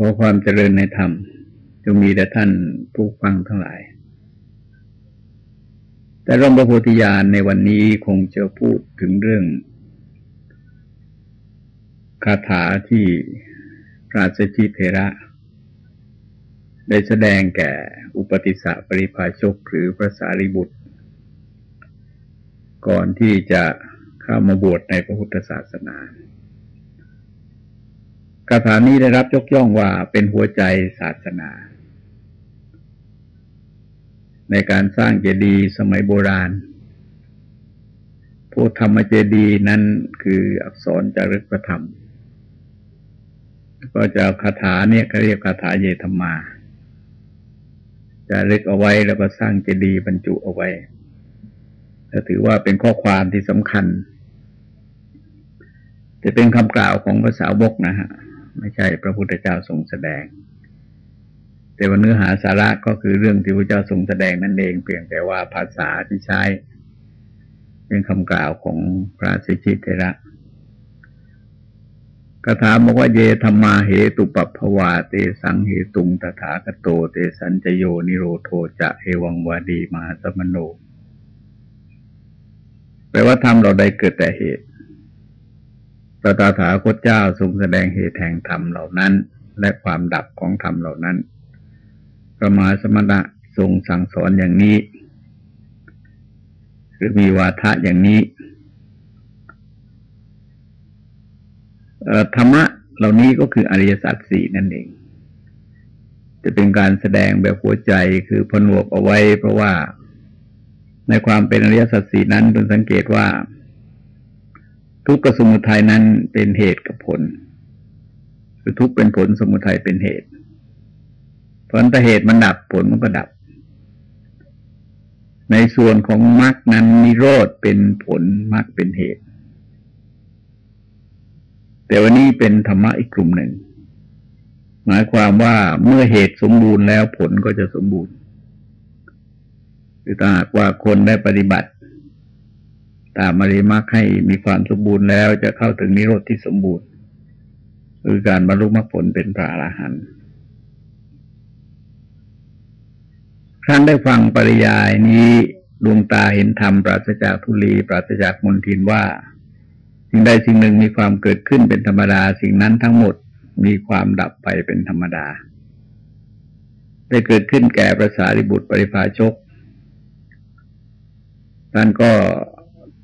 ขอความเจริญในธรรมจงมีแต่ท่านผู้ฟังทั้งหลาย แต่ร่มพระโพธิญาณในวันนี้คงจะพูดถึงเรื่องคาถาที่พระสชิเทระ ได้แสดงแก่อุปติสสะปริภาชกหรือพระสารีบุตร ก่อนที่จะเข้ามาบวชในพระพุทธศาสนา คาถานี้ได้รับยกย่องว่าเป็นหัวใจศาสนา ในการสร้างเจดีย์สมัยโบราณผู้ธรรมเจดีย์นั้นคืออักษรจารึกพระธรรม ก็จะคาถาเนี่ยเขาเรียกคาถาเยธรรมาจะเล็กเอาไว้แล้วก็สร้างเจดีย์บรรจุเอาไว้จะถือว่าเป็นข้อความที่สำคัญ จะเป็นคำกล่าวของภาษาวกนะฮะ ไม่ใช่พระพุทธเจ้าทรงแสดง แต่ว่าเนื้อหาสาระก็คือเรื่องที่พระเจ้าทรงแสดงนั่นเองเพียงแต่ว่าภาษาที่ใช้ เป็นคำกล่าวของพระสิชิตเทระกถาบอกว่าเยธรรมาเหตุปัปภวาเตสังเหตุงตถาคโตเตสัญจโยนิโรโทจะเอวังวาดีมาสมโนแปลว่าธรรมเราได้เกิดแต่เหตุ พระตาถาคตเจ้าทรงแสดงเหตุแห่งธรรมเหล่านั้น และความดับของธรรมเหล่านั้นพระมหาสมณะทรงสั่งสอนอย่างนี้ หรือมีวาทะอย่างนี้ธรรมะเหล่านี้ก็คืออริยสัจสี่นั่นเอง จะเป็นการแสดงแบบหัวใจคือผนวกเอาไว้ เพราะว่าในความเป็นอริยสัจสี่นั้นเป็นสังเกตว่า ทุกข์กับสมุทัยนั้นเป็นเหตุกับผล คือทุกข์เป็นผลสมุทัยเป็นเหตุ ผลแต่เหตุมันดับผลมันก็ดับ ในส่วนของมรรคนั้นนิโรธเป็นผลมรรคเป็นเหตุ แต่วันนี้เป็นธรรมะอีกกลุ่มหนึ่ง หมายความว่าเมื่อเหตุสมบูรณ์แล้วผลก็จะสมบูรณ์คือถ้าหากว่าคนได้ปฏิบัติ ตามอริมักให้มีความสมบูรณ์แล้วจะเข้าถึงนิโรธที่สมบูรณ์คือการบรรลุมรรคผลเป็นพระอรหันต์ครั้นได้ฟังปริยายนี้ดวงตาเห็นธรรมปราศจากทุลี ปราศจากมนทินว่า สิ่งใดสิ่งหนึ่งมีความเกิดขึ้นเป็นธรรมดา สิ่งนั้นทั้งหมดมีความดับไปเป็นธรรมดา ได้เกิดขึ้นแก่ประสาริบุตรปริภาชกท่านก็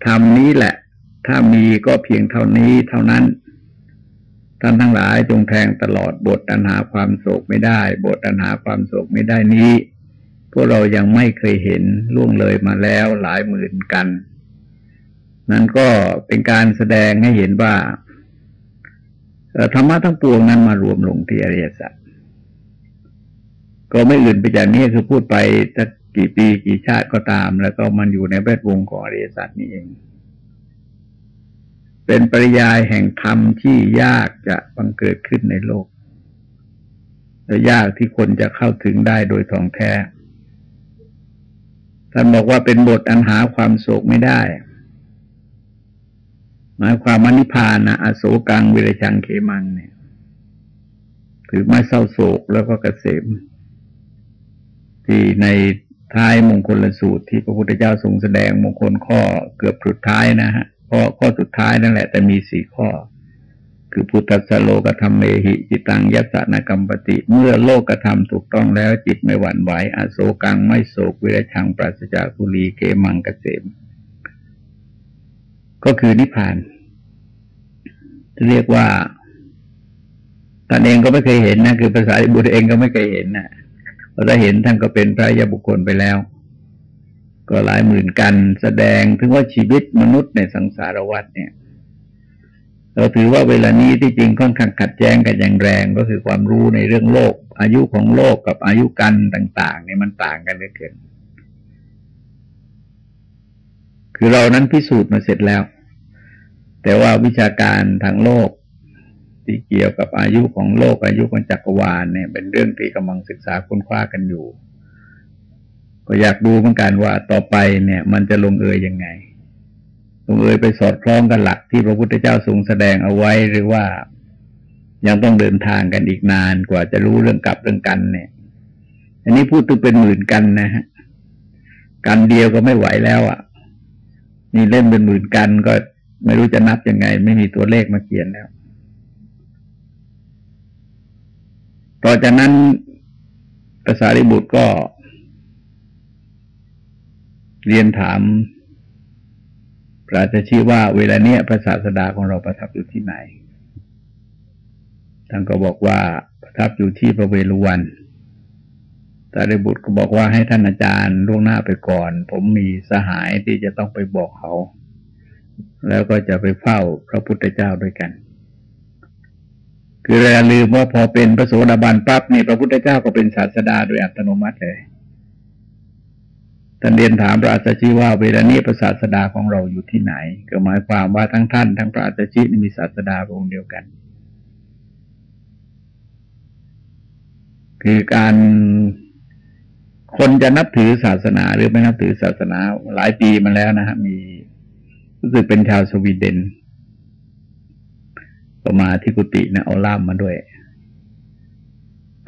ธรรมนี้แหละ ถ้ามีก็เพียงเท่านี้เท่านั้น ท่านทั้งหลายจงแทงตลอดบทตัณหาความโศกไม่ได้ บทตัณหาความโศกไม่ได้นี้ พวกเรายังไม่เคยเห็นล่วงเลยมาแล้วหลายหมื่นกัน นั่นก็เป็นการแสดงให้เห็นว่าธรรมะทั้งปวงนั้นมารวมลงที่อริยสัจก็ไม่อื่นไปจากนี้คือพูดไปสั กี่ปีกี่ชาติก็ตาม แล้วก็มันอยู่ในแวดวงของอริยสัจนี่เอง เป็นปริยายแห่งธรรมที่ยากจะบังเกิดขึ้นในโลกและยากที่คนจะเข้าถึงได้โดยท่องแท้ท่านบอกว่าเป็นบทอันหาความโศกไม่ได้ หมายความมนิพานนะอโศกังวิรชังเขมังเนี่ยถือไม่เศร้าโศกแล้วก็กเกษม ที่ใน ท้ายมงคลละสูตรที่พระพุทธเจ้าทรงแสดงมงคลข้อเกือบสุดท้ายนะฮะข้อข้อสุดท้ายนั่นแหละ แต่มีสี่ข้อ คือพุทธสโลกธรรมเมหิจิตังยัสสนกรรมปติเมื่อโลกธรรมถูกต้องแล้วจิตไม่หวั่นไหวอโศกังไม่โศกเวรชังปราศจากทุลีเกมังกเกษม ก็คือนิพพานเรียกว่าตนเองก็ไม่เคยเห็นนะ คือภาษาบุตรเองก็ไม่เคยเห็นนะ เราได้เห็นท่านก็เป็นพระยาบุคคลไปแล้ว ก็หลายหมื่นกันแสดงถึงว่าชีวิตมนุษย์ในสังสารวัฏเนี่ย เราถือว่าเวลานี้ที่จริงค่อนข้างขัดแย้งกันอย่างแรงก็คือความรู้ในเรื่องโลก อายุของโลกกับอายุกันต่างๆเนี่ยมันต่างกันเหลือเกินคือเรานั้นพิสูจน์มาเสร็จแล้ว แต่ว่าวิชาการทางโลก ที่เกี่ยวกับอายุของโลกอายุของจักรวาลเนี่ย เป็นเรื่องที่กำลังศึกษาค้นคว้ากันอยู่ ก็อยากดูเหมือนกันว่าต่อไปเนี่ย มันจะลงเอยยังไง ลงเอยไปสอดคล้องกันหลักที่พระพุทธเจ้าทรงแสดงเอาไว้หรือว่ายังต้องเดินทางกันอีกนานกว่าจะรู้เรื่องกลับเรื่องกันเนี่ย อันนี้พูดถึงเป็นหมื่นกันนะฮะกันเดียวก็ไม่ไหวแล้วอะ่ะนี่เล่นเป็นหมื่นกันก็ไม่รู้จะนับยังไง ไม่มีตัวเลขมาเขียนแล้ว ต่อจากนั้นภาษาริบุตรก็ เรียนถามพระราชชีว่าเวลาเนี้ยพระศาสดาของเราประทับอยู่ที่ไหน ท่านก็บอกว่าประทับอยู่ที่พระเวฬุวันสารีบุตรก็บอกว่าให้ท่านอาจารย์ล่วงหน้าไปก่อน ผมมีสหายที่จะต้องไปบอกเขา แล้วก็จะไปเฝ้าพระพุทธเจ้าด้วยกัน คืออย่าลืมว่าพอเป็นพระโสดาบันปั๊บนี่พระพุทธเจ้าก็เป็นศาสดาโดยอัตโนมัติเลยท่านเรียนถามพระอาจารย์ว่าเวลานี้พระศาสดาของเราอยู่ที่ไหน ก็หมายความว่าทั้งท่านทั้งพระอาจารย์มีศาสดาองค์เดียวกัน คือการคนจะนับถือศาสนาหรือไม่นับถือศาสนาหลายปีมาแล้วนะฮะมีรู้สึกเป็นชาวสวีเดน ก็มาที่กุฏินะเอาล่ามมาด้วย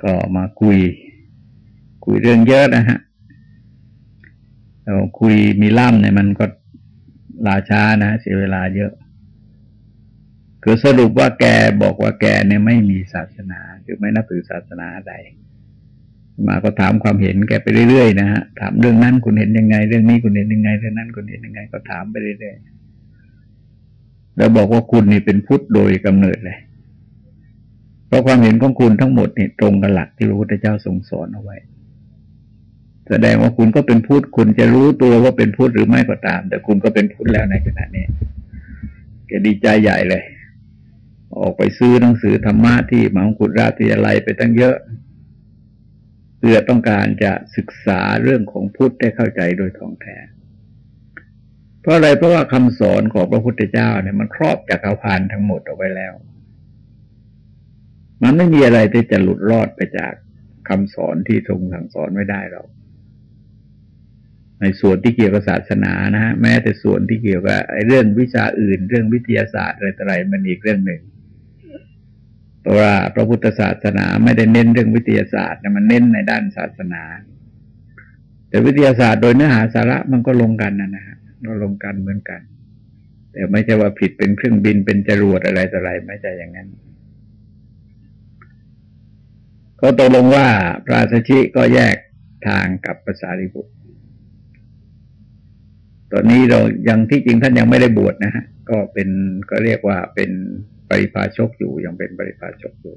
ก็มาคุย คุยเรื่องเยอะนะฮะเราคุยมีล่ามเนี่ยมันก็ลาช้านะเสียเวลาเยอะ คือสรุปว่าแกบอกว่าแกเนี่ยไม่มีศาสนาคือไม่นับถือศาสนาใดมาก็ถามความเห็นแกไปเรื่อยๆนะฮะถามเรื่องนั้นคุณเห็นยังไง เรื่องนี้คุณเห็นยังไงเรื่องนั้นคุณเห็นยังไง ก็ถามไปเรื่อยๆ แล้วบอกว่าคุณนี่เป็นพุทธโดยกำเนิดเลย เพราะความเห็นของคุณทั้งหมดนี่ตรงกับหลักที่พระพุทธเจ้าทรงสอนเอาไว้ แสดงว่าคุณก็เป็นพุทธคุณจะรู้ตัวว่าเป็นพุทธหรือไม่ก็ตาม แต่คุณก็เป็นพุทธแล้วในขณะนี้แกดีใจใหญ่เลย ออกไปซื้อหนังสือธรรมะที่มหาคุณราชวิทยาลัยไปตั้งเยอะเพื่อต้องการจะศึกษาเรื่องของพุทธได้เข้าใจโดยท่องแท้ เพราะอะไรเพราะว่าคำสอนของพระพุทธเจ้าเนี่ยมันครอบจักรพันทั้งหมดเอาไว้แล้ว มันไม่มีอะไรที่จะหลุดรอดไปจากคำสอนที่ทรงสั่งสอนไม่ได้เราในส่วนที่เกี่ยวกับศาสนานะฮะแม้แต่ส่วนที่เกี่ยวกับเรื่องวิชาอื่น เรื่องวิทยาศาสตร์อะไรต่ออะไรมันอีกเรื่องหนึ่งพราะว่าพระพุทธศาสนาไม่ได้เน้นเรื่องวิทยาศาสตร์นะมันเน้นในด้านศาสนา แต่วิทยาศาสตร์โดยเนื้อหาสาระมันก็ลงกันนะนะฮะ ก็ลงกันเหมือนกัน แต่ไม่ใช่ว่าผิดเป็นเครื่องบินเป็นจรวดอะไรต่ออะไรไม่ใช่อย่างนั้นก็ตกลงว่าพระสชิก็แยกทางกับภาษาริบุตรตอนนี้เรายังที่จริงท่านยังไม่ได้บวชนะฮะ ก็เป็นก็เรียกว่าเป็นปริพาชกอยู่ยังเป็นปริพาชกอยู่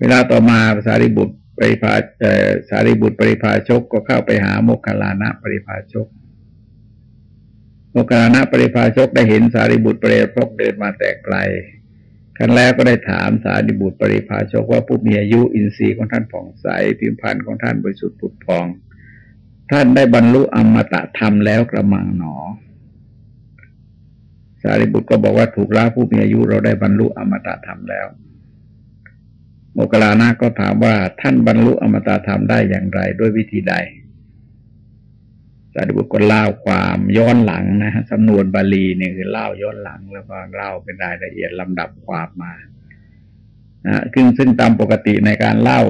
เวลาต่อมาสาษารีบุตร ปริพาสารีบุตรปริพาชกก็เข้าไปหาโมคคลานะปริพาชกโมคคลานะปริพาชกได้เห็นสารีบุตรปริพาชกเดินมาแต่ไกลครั้นแล้วก็ได้ถามสารีบุตรปริพาชกว่าผู้มีอายุอินทรีย์ของท่านผ่องใสพิมพันธ์ของท่านบริสุทธิ์ผุดพอง ท่านได้บรรลุอมตะธรรมแล้วกระมังหนอ สารีบุตรก็บอกว่าถูกแล้าผู้มีอายุเราได้บรรลุอมตะธรรมแล้ว มกลานาก็ถามว่าท่านบรรลุอมตะธรรมได้อย่างไรด้วยวิธีใดสารีบุตรก็เล่าความย้อนหลังนะฮะสำนวนบาลีเนี่ยคือเล่าย้อนหลังแล้วก็เล่าเป็นรายละเอียดลำดับความมานะซึ่งซึ่งตามปกติในการเล่า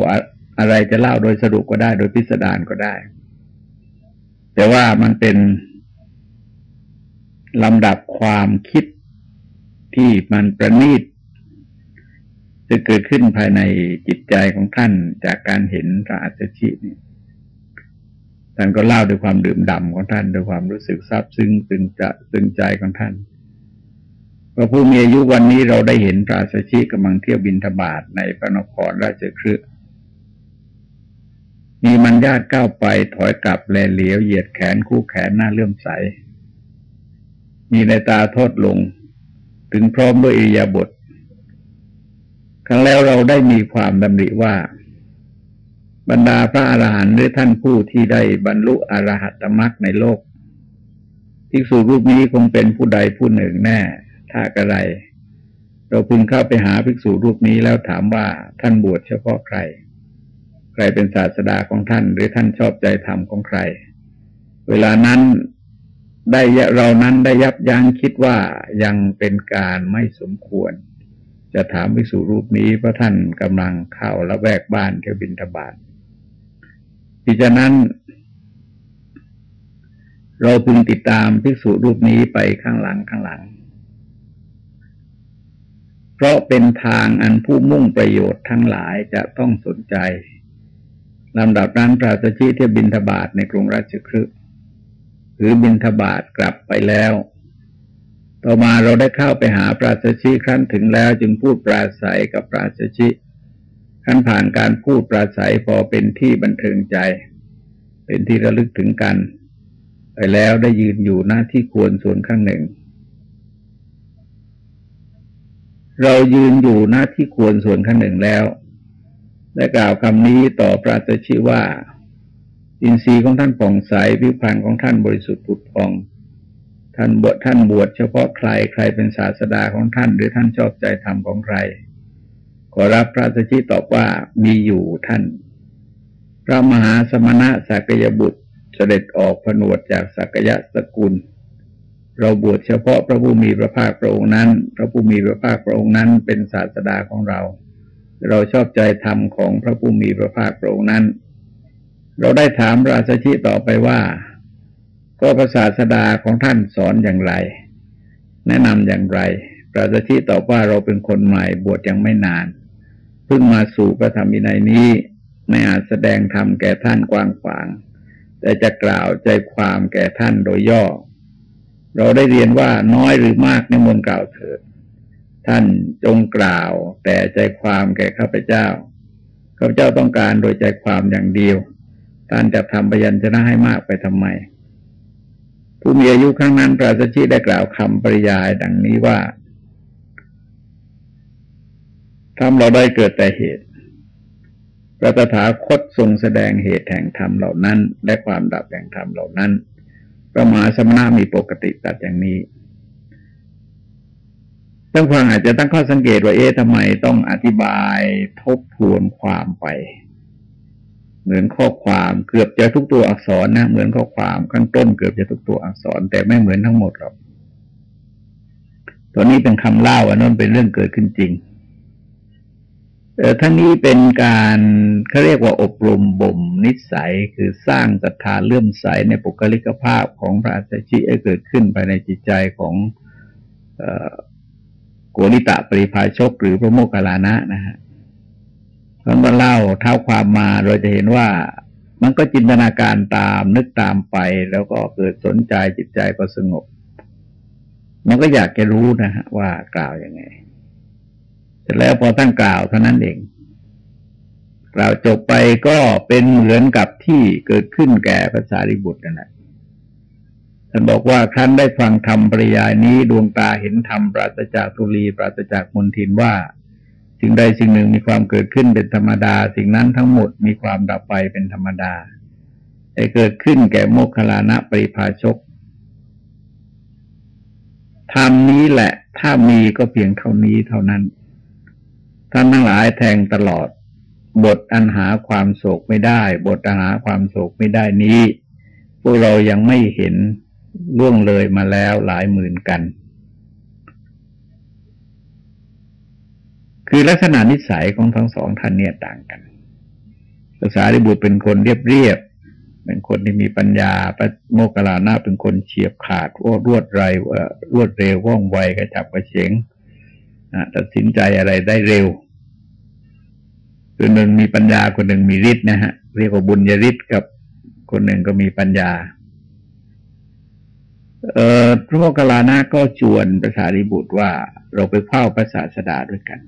อะไรจะเล่าโดยสรุปก็ได้ โดยพิสดารก็ได้ แต่ว่ามันเป็นลำดับความคิดที่มันประณีต จะเกิดขึ้นภายในจิตใจของท่านจากการเห็นพระอัจฉรินี่ท่านก็เล่าด้วยความดื่มด่ำของท่านด้วยความรู้สึกซาบซึ้งซึ้งจะซึ้งใจของท่านพระผู้มีอายุวันนี้เราได้เห็นพระสัชชิกำลังเที่ยวบินทบาทในพระนครราชครืมีมันญาติก้าวไปถอยกลับแลเหลียวเหยียดแขนคู่แขนหน้าเลื่อมใส มีในตาโทษลง ถึงพร้อมด้วยอิริยาบถ ครั้งแล้วเราได้มีความดำริว่า บรรดาพระอรหันต์หรือท่านผู้ที่ได้บรรลุอรหัตมรรคในโลกภิกษุรูปนี้คงเป็นผู้ใดผู้หนึ่งแน่ ถ้ากระไร เราพึงเข้าไปหาภิกษุรูปนี้แล้วถามว่าท่านบวชเฉพาะใคร ใครเป็นศาสดาของท่าน หรือท่านชอบใจธรรมของใคร เวลานั้นได้เรานั้นได้ยับยั้งคิดว่ายังเป็นการไม่สมควร จะถามภิกษุรูปนี้พระท่านกำลังเข้าละแวกบ้านเที่ยวบินทบาทดิฉะนั้น เราพึงติดตามภิกษุรูปนี้ไปข้างหลังข้างหลัง เพราะเป็นทางอันผู้มุ่งประโยชน์ทั้งหลายจะต้องสนใจลำดับนั้นพระสัชชีเที่ยวบินทบาทในกรุงราชคฤห์หรือบินทบาทกลับไปแล้ว ต่อมาเราได้เข้าไปหาปราศชีครั้นถึงแล้วจึงพูดปราศัยกับปราศชีขั้นผ่านการพูดปราศัยพอเป็นที่บันเทิงใจ เป็นที่ระลึกถึงกัน ไปแล้วได้ยืนอยู่หน้าที่ควรส่วนข้างหนึ่ง เรายืนอยู่หน้าที่ควรส่วนข้างหนึ่งแล้วและกล่าวคำนี้ต่อพระตชิว่า อินทรีย์ของท่านผ่องใสวิพังของท่านบริสุทธิ์ผุดพอง ท่านบวชท่านบวชเฉพาะใครใครเป็นศาสดาของท่าน หรือท่านชอบใจธรรมของใคร ขอรับพระตชิตอบว่ามีอยู่ท่าน พระมหาสมณะสักยบุตรเสด็จออกผนวดจากสักยะสกุล เราบวชเฉพาะพระผู้มีพระภาคพระองค์นั้น พระผู้มีพระภาคพระองค์นั้นเป็นศาสดาของเรา เราชอบใจธรรมของพระผู้มีพระภาคพระองค์นั้น เราได้ถามราชชิต่อไปว่า ก็ภาษาสดาของท่านสอนอย่างไร แนะนำอย่างไรพระราชชิตอบว่าเราเป็นคนใหม่บวชยังไม่นาน เพิ่งมาสู่พระธรรมวินัยนี้ไม่อาจแสดงธรรมแก่ท่านกว้างขวาง แต่จะกล่าวใจความแก่ท่านโดยย่อ เราได้เรียนว่าน้อยหรือมากในมนกล่าวเถิดท่านจงกล่าว แต่ใจความแก่ข้าพเจ้าข้าพเจ้าต้องการโดยใจความอย่างเดียวท่านจะทำพยัญชนะให้มากไปทำไม ผู้มีอายุครั้งนั้นพระสัชชีได้กล่าวคำปริยายดังนี้ว่าทำเราได้เกิดแต่เหตุพระตถาคตทรงแสดงเหตุแห่งธรรมเหล่านั้น และความดับแห่งธรรมเหล่านั้นพระมหาสมณะมีปกติตัดอย่างนี้ท่านฟังอาจจะตั้งข้อสังเกตว่าเอ๊ะทำไมต้องอธิบายทบทวนความไป เหมือนข้อความเกือบจะทุกตัวอักษรนะเหมือนข้อความข้างต้นเกือบจะทุกตัวอักษร แต่ไม่เหมือนทั้งหมดหรอกตัวนี้เป็นคำเล่าอันนั้นเป็นเรื่องเกิดขึ้นจริงเออทั้งนี้เป็นการเขาเรียกว่าอบรมบ่มนิสัยคือสร้างศรัทธาเลื่อมใสในปุคลิกภาพของพระอาจารย์ให้เกิดขึ้นภายในจิตใจของโกนิตะปริภาชกหรือพระโมคคัลลานะนะฮะ ท่านก็เล่าเท้าความมาเราจะเห็นว่ามันก็จินตนาการตามนึกตามไปแล้วก็เกิดสนใจจิตใจก็สงบ มันก็อยากจะรู้นะฮะว่ากล่าวยังไงเสร็จแล้วพอตั้งกล่าวเท่านั้นเองกล่าวจบไปก็เป็นเหมือนกับที่เกิดขึ้นแก่ภาษาริบุตรนั่นแหละท่านบอกว่าครั้นได้ฟังธรรมปริยายนี้ดวงตาเห็นธรรมปราศจากตุลีปราศจากมนทินว่า สิ่งใดสิ่งหนึ่งมีความเกิดขึ้นเป็นธรรมดา สิ่งนั้นทั้งหมดมีความดับไปเป็นธรรมดาไอ้เกิดขึ้นแก่โมคคลานะปริภาชกธรรมนี้แหละ ถ้ามีก็เพียงเท่านี้เท่านั้นท่านทั้งหลายแทงตลอด บทอันหาความโศกไม่ได้ บทอันหาความโศกไม่ได้นี้ พวกเรายังไม่เห็นล่วงเลยมาแล้วหลายหมื่นกัน คือลักษณะนิสัยของทั้งสองท่านเนี่ยต่างกันภาษาริบุตรเป็นคนเรียบเรียบ เป็นคนที่มีปัญญาพระโมกขลานาเป็นคนเฉียบขาดว่ารวดไรรวดเร็วว่องไวกระจับกระเฉงตัดสินใจอะไรได้เร็วคนหนึ่งมีปัญญาคนหนึ่งมีฤทธิ์นะฮะเรียกว่าบุญญาฤทธิ์กับคนหนึ่งก็มีปัญญา เอ่อพระโมคคัลลานะก็ชวนภาษาริบุตรว่าเราไปเฝ้าพระศาสดาด้วยกัน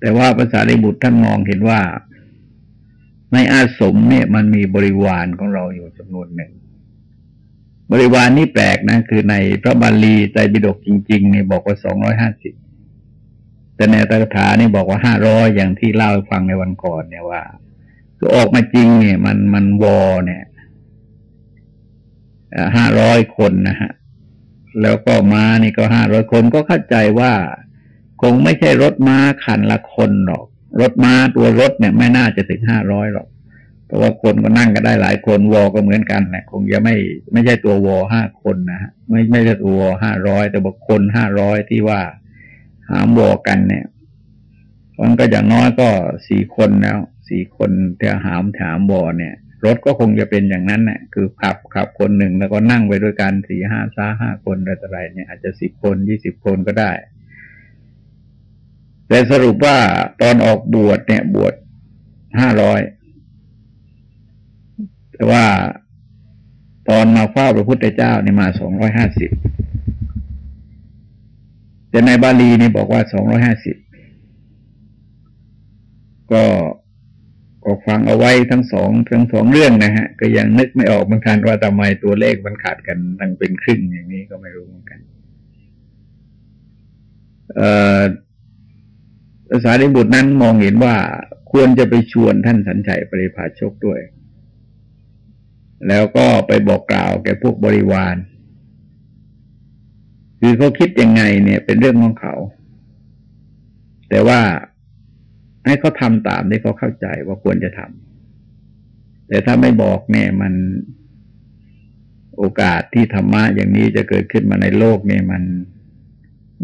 แต่ว่าภาษาริบุตรท่านมองเห็นว่าในอาสมเนี่ยมันมีบริวารของเราอยู่จำนวนหนึ่ง บริวารนี่แปลกนะ คือในพระบาลีใจบิดกจริงๆเนี่ยบอกว่าสองร้อยห้าสิบแต่ในตรถานี่บอกว่าห้าร้อยอย่างที่เล่าให้ฟังในวันก่อนเนี่ยว่าคือออกมาจริงเนี่ย มันมันวอเนี่ยห้าร้อยคนนะฮะ แล้วก็มานี่ก็ห้าร้อยคนก็เข้าใจว่า คงไม่ใช่รถม้าคันละคนหรอก รถม้าตัวรถเนี่ยไม่น่าจะถึงห้าร้อยหรอก เพราะว่าคนก็นั่งกันได้หลายคนวอก็เหมือนกันแหละคงจะไม่ไม่ใช่ตัววอห้าคนนะฮะไม่ไม่ใช่ตัววอห้าร้อยแต่บอกคนห้าร้อยที่ว่าหามวอกันเนี่ยมันก็อย่างน้อยก็สี่คนแล้วสี่คนที่หามถามวอเนี่ย รถก็คงจะเป็นอย่างนั้นแหละคือขับขับคนหนึ่งแล้วก็นั่งไปด้วยกันสี่ห้าซ้าห้าคนอะไรเนี่ยอาจจะสิบคนยี่สิบคนก็ได้ แต่สรุปว่าตอนออกบวชเนี่ยบวชห้าร้อยแต่ว่าตอนมาเฝ้าพระพุทธเจ้านี่มาสองร้อยห้าสิบแต่ในบาลีนี่บอกว่าสองร้อยห้าสิบก็ก็ฟังเอาไว้ทั้งสองทั้งสองเรื่องนะฮะ ก็ยังนึกไม่ออกเหมือนกันว่าทำไมตัวเลขมันขาดกันตั้งเป็นครึ่งอย่างนี้ก็ไม่รู้เหมือนกัน เอ่อ ภาษาดิบุตรนั้นมองเห็นว่าควรจะไปชวนท่านสัญชัยปริภาชกด้วย แล้วก็ไปบอกกล่าวแก่พวกบริวาร คือเขาคิดยังไงเนี่ยเป็นเรื่องของเขา แต่ว่าให้เขาทำตามที่เขาเข้าใจว่าควรจะทำ แต่ถ้าไม่บอกเนี่ยมันโอกาสที่ธรรมะอย่างนี้จะเกิดขึ้นมาในโลกเนี่ยมัน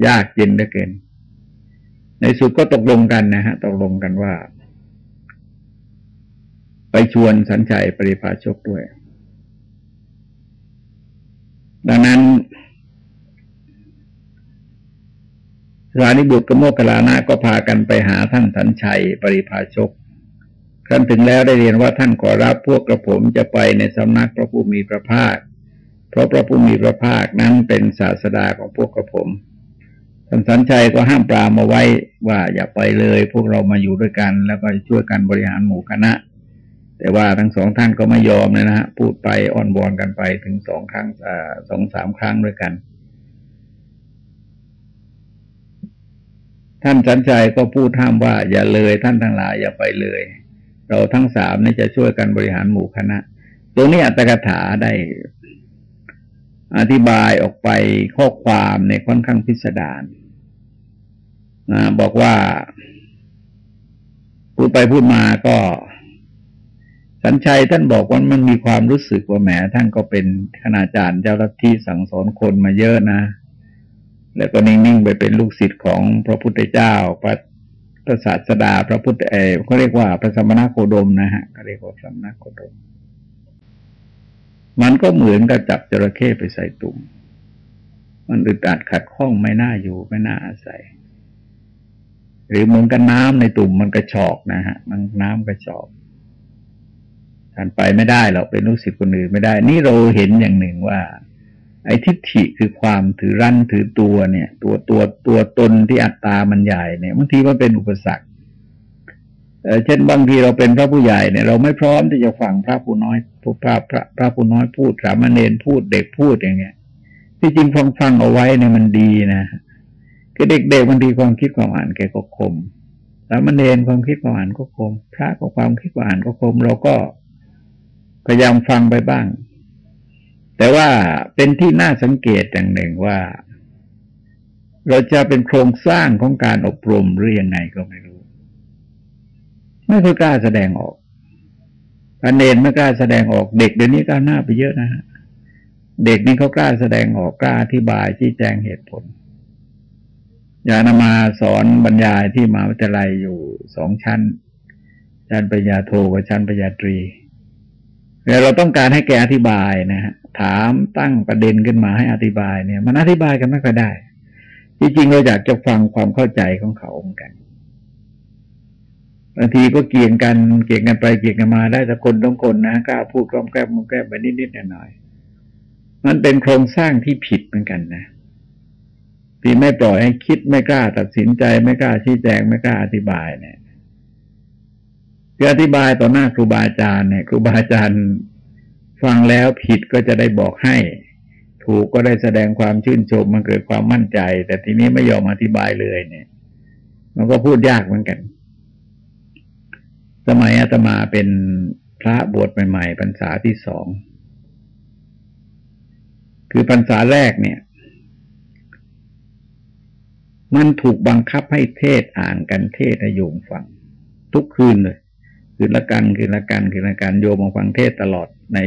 ยากเย็นเหลือเกิน ในสุดก็ตกลงกันนะฮะ ตกลงกันว่า ไปชวนสัญชัยปริภาชกด้วย ดังนั้นสานิบุตรกับโมกขลานะก็พากันไปหาท่านสันชัยปริภาชกท่านถึงแล้วได้เรียนว่าท่านขอรับพวกกระผมจะไปในสำนักพระผู้มีพระภาค เพราะพระผู้มีพระภาคนั้นเป็นศาสดาของพวกกระผม ท่านสันชัยก็ห้ามปรามมาไว้ว่าอย่าไปเลย พวกเรามาอยู่ด้วยกัน แล้วก็ช่วยกันบริหารหมู่คณะ แต่ว่าทั้งสองท่านก็ไม่ยอมเลยนะฮะพูดไปอ่อนบอนกันไปถึงสองครั้งสองสามครั้งด้วยกัน ท่านสันใจก็พูดห้ามว่าอย่าเลยท่านทั้งหลายอย่าไปเลย เราทั้งสามนี่จะช่วยกันบริหารหมู่คณะ ตรงนี้อัตถกถาได้อธิบายออกไปข้อความในค่อนข้างพิสดาร นะบอกว่า พูดไปพูดมาก็สัญชัยท่านบอกว่ามันมีความรู้สึกว่าแหมท่านก็เป็นคณาจารย์เจ้าลัทธิสั่งสอนคนมาเยอะนะ แล้วก็นิ่งๆไปเป็นลูกศิษย์ของพระพุทธเจ้า พระพระศาสดา พระพุทธเอเขาเรียกว่าพระสมณโคดมนะฮะเขาเรียกว่าสมณโคดม มันก็เหมือนกับจับจระเข้ไปใส่ตุ่มมันอึดอัดขัดข้องไม่น่าอยู่ไม่น่าอาศัย หรือเหมือนกับน้ำในตุ่มมันกระชอกนะฮะ มันน้ำกระชอกท่านไปไม่ได้เราเป็นลูกศิษย์คนอื่นไม่ได้ นี่เราเห็นอย่างหนึ่งว่า ไอ้ทิฏฐิคือความถือรั้นถือตัวเนี่ย ตัวตัวตัวตนที่อัตตามันใหญ่เนี่ยบางทีมันเป็นอุปสรรคเช่นบางทีเราเป็นพระผู้ใหญ่เนี่ย เราไม่พร้อมที่จะฟังพระผู้น้อยผู้พระพระพระผู้น้อยพูดสามเณรพูดเด็กพูดอย่างเงี้ยที่จริงฟังฟังเอาไว้เนี่ยมันดีนะ คือเด็กๆบางทีความคิดความอ่านแกก็คมสามเณรความคิดความอ่านก็คม พระก็ความคิดความอ่านก็คม เราก็พยายามฟังไปบ้าง แต่ว่าเป็นที่น่าสังเกตอย่างหนึ่งว่า เราจะเป็นโครงสร้างของการอบรมหรือยังไงก็ไม่รู้ ไม่ค่อยกล้าแสดงออกอันเนนไม่กล้าแสดงออกเด็กเดี๋ยวนี้ก้าวหน้าไปเยอะนะฮะเด็กนี่เขากล้าแสดงออกกล้าอธิบายชี้แจงเหตุผล ยานามาสอนบรรยายที่มหาวิทยาลัยอยู่สองชั้น ชั้นปริญญาโทกับชั้นปริญญาตรีแต่เราต้องการให้แกอธิบายนะฮะถามตั้งประเด็นขึ้นมาให้อธิบายเนี่ย มันอธิบายกันไม่ค่อยได้ จริงๆเราอยากจะฟังความเข้าใจของเขาเหมือนกันบางทีก็เกี่ยงกันเกี่ยงกันไปเกี่ยงกันมาได้แต่คนต้องคนนะกล้าพูดกล้อมแกล้มมุงแกล้มไปนิดๆหน่อยๆมันเป็นโครงสร้างที่ผิดเหมือนกันนะ ที่ไม่ปล่อยให้คิดไม่กล้าตัดสินใจไม่กล้าชี้แจงไม่กล้าอธิบายเนี่ยคืออธิบายต่อหน้าครูบาอาจารย์เนี่ย ครูบาอาจารย์ฟังแล้วผิดก็จะได้บอกให้ ถูกก็ได้แสดงความชื่นชมมันเกิดความมั่นใจ แต่ทีนี้ไม่ยอมอธิบายเลยเนี่ย มันก็พูดยากเหมือนกัน สมัยอาตมาเป็นพระบวชใหม่ๆพรรษาที่สองคือพรรษาแรกเนี่ย มันถูกบังคับให้เทศอ่านกันเทศให้โยมฟัง ทุกคืนเลย คืนละกันคืนละกันคืนละกันโยมมาฟังเทศตลอดใน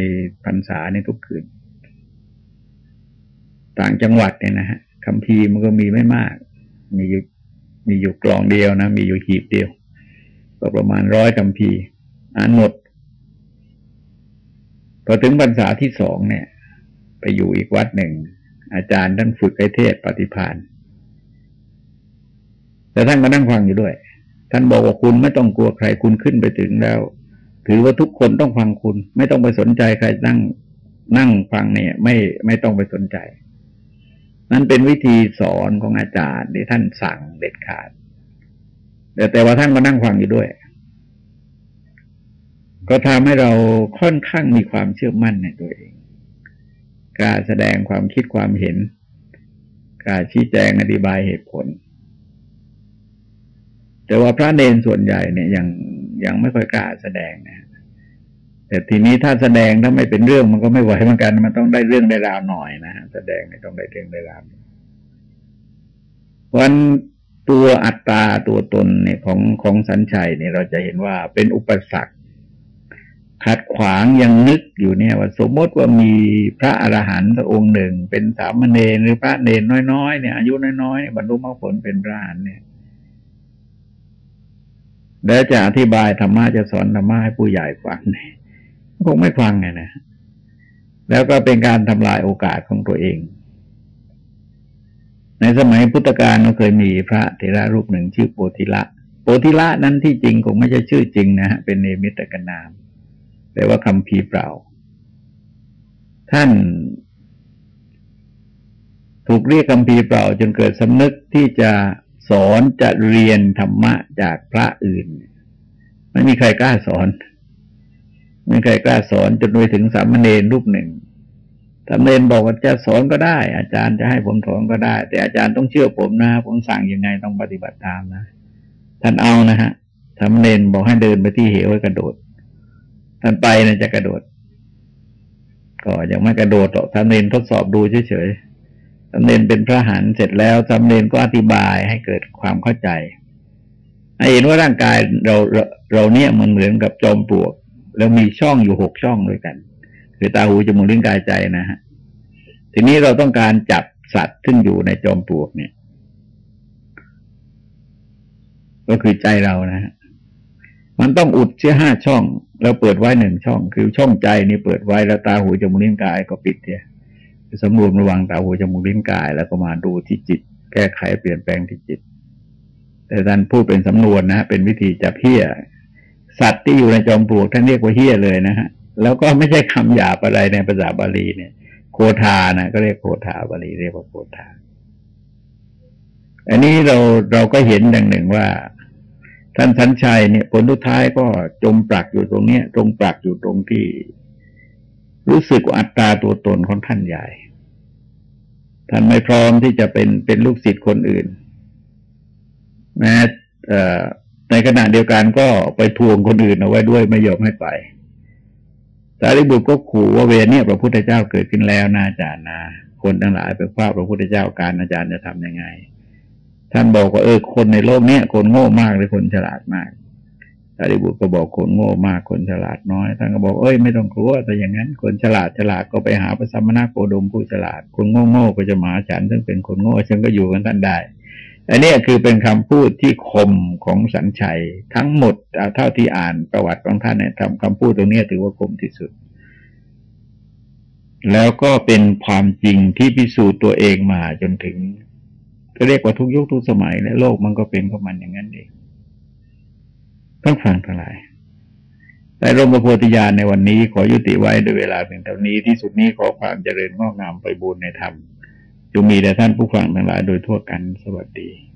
พรรษาในทุกคืน ต่างจังหวัดเนี่ยนะฮะคำพีมันก็มีไม่มาก มีอยู่มีอยู่กลองเดียวนะ มีอยู่หีบเดียว ก็ประมาณร้อยคำพีอ่านหมดพอถึงพรรษาที่สองเนี่ย ไปอยู่อีกวัดหนึ่ง อาจารย์ท่านฝึกไอเทศปฏิพานธ แต่ท่านก็นั่งฟังอยู่ด้วย ท่านบอกว่าคุณไม่ต้องกลัวใครคุณขึ้นไปถึงแล้ว ถือว่าทุกคนต้องฟังคุณ ไม่ต้องไปสนใจใครนั่งนั่งฟังเนี่ย ไม่ไม่ต้องไปสนใจ นั่นเป็นวิธีสอนของอาจารย์ที่ท่านสั่งเด็ดขาด แต่แต่ว่าท่านก็นั่งฟังอยู่ด้วย ก็ทำให้เราค่อนข้างมีความเชื่อมั่นในตัวเองการแสดงความคิดความเห็นการชี้แจงอธิบายเหตุผล แต่ว่าพระเนนส่วนใหญ่เนี่ยยังยังไม่ค่อยกล้าแสดงนะแต่ทีนี้ถ้าแสดงถ้าไม่เป็นเรื่องมันก็ไม่ไหวเหมือนกัน มันต้องได้เรื่องได้ราวหน่อยนะแสดงไม่ต้องได้เรื่องได้ราววันตัวอัตตาตัวตนเนี่ยของของสัญชัยเนี่ยเราจะเห็นว่าเป็นอุปสรรคขัดขวางยังนึกอยู่เนี่ยว่าสมมติว่ามีพระอรหันต์องค์หนึ่ง เป็นสามเณรหรือพระเนรน้อยๆเนี่ยอายุน้อยๆบรรลุมรรคผลเป็นพระอรหันต์เนี่ย แล้วจะอธิบายธรรมะจะสอนธรรมะให้ผู้ใหญ่ฟังเนี่ยคงไม่ฟังไงนะ แล้วก็เป็นการทำลายโอกาสของตัวเอง ในสมัยพุทธกาลเราเคยมีพระเทระรูปหนึ่งชื่อโปธิละ โปธิละนั้นที่จริงคงไม่ใช่ชื่อจริงนะฮะ เป็นเนมิตกนามแต่ว่าคำพีเปล่า ท่านถูกเรียกคำพีเปล่าจนเกิดสำนึกที่จะ สอนจะเรียนธรรมะจากพระอื่น ไม่มีใครกล้าสอนไม่มีใครกล้าสอนจนไปถึงสามเณรรูปหนึ่งสามเณรบอกว่าจะสอนก็ได้ อาจารย์จะให้ผมสอนก็ได้ แต่อาจารย์ต้องเชื่อผมนะผมสั่งยังไงต้องปฏิบัติตามนะท่านเอานะฮะสามเณรบอกให้เดินไปที่เหวกระโดด ท่านไปนะจะกระโดด ก็ยังไม่กระโดดหรอกสามเณรทดสอบดูเฉยๆ เนนเป็นพระหันเสร็จแล้วสำเนนก็อธิบายให้เกิดความเข้าใจให้เห็นว่าร่างกายเราเราเราเนี่ยมันเหมือนกับจอมปลวก แล้วมีช่องอยู่หกช่องด้วยกัน คือตาหูจมูกลิ้นกายใจนะฮะทีนี้เราต้องการจับสัตว์ซึ่งอยู่ในจอมปลวกเนี่ย ก็คือใจเรานะฮะมันต้องอุดเสียห้าช่อง แล้วเปิดไว้หนึ่งช่อง คือช่องใจนี่เปิดไว้แล้วตาหูจมูกลิ้นกายก็ปิดเสีย สำรวมระวังตาหูจมูกลิ้นกาย แล้วก็มาดูที่จิต แก้ไขเปลี่ยนแปลงที่จิต แต่ท่านพูดเป็นสำนวนนะเป็นวิธีจับเฮี้ย สัตว์ที่อยู่ในจอมปลวกท่านเรียกว่าเฮี้ยเลยนะฮะแล้วก็ไม่ใช่คำหยาบอะไรในภาษาบาลีเนี่ย โคทานะก็เรียกโคทาบาลีเรียกว่าโคทาอันนี้เราเราก็เห็นดังหนึ่งว่า ท่านสันชัยเนี่ยผลทุท้ายก็จมปลักอยู่ตรงเนี้ย ตรงปลักอยู่ตรงที่ รู้สึกอัตราตัวตนของท่านใหญ่ ท่านไม่พร้อมที่จะเป็นเป็นลูกศิษย์คนอื่นแม้ในขณะเดียวกันก็ไปทวงคนอื่นเอาไว้ด้วยไม่ยอมให้ไปสารีบุตรก็ขู่ว่าเวรเนี่ยพระพุทธเจ้าเกิดขึ้นแล้วนาจารย์นาคนทั้งหลายไปคว้าพระพุทธเจ้าการอาจารย์จะทำยังไง ท่านบอกว่าเออคนในโลกเนี้ยคนโง่มากหรือคนฉลาดมาก สารีบุตรก็บอกคนโง่มากคนฉลาดน้อยท่านก็บอกเอ้ยไม่ต้องกลัวแต่อย่างนั้น คนฉลาดฉลาดก็ไปหาพระสัมมาโคดมผู้ฉลาด คนโง่โง่ก็จะมาฉันซึ่งเป็นคนโง่ฉันก็อยู่กันท่านได้ อันนี้คือเป็นคำพูดที่คมของสัญชัย ทั้งหมดเท่าที่อ่านประวัติของท่านเนี่ยทำคำพูดตรงนี้ถือว่าคมที่สุด แล้วก็เป็นความจริงที่พิสูจน์ตัวเองมาจนถึงก็เรียกว่าทุกยุคทุกสมัยและโลกมันก็เป็นของมันอย่างนั้นเอง ต้องฟังทั้งหลายแต่รมโพธิญาณในวันนี้ขอยุติไว้ด้วยเวลาเพียงเท่านี้ที่สุดนี้ขอความเจริญงอกงามไปบูรณนธรรมจงมีแด่ท่านผู้ฟังทั้งหลายโดยทั่วกันสวัสดี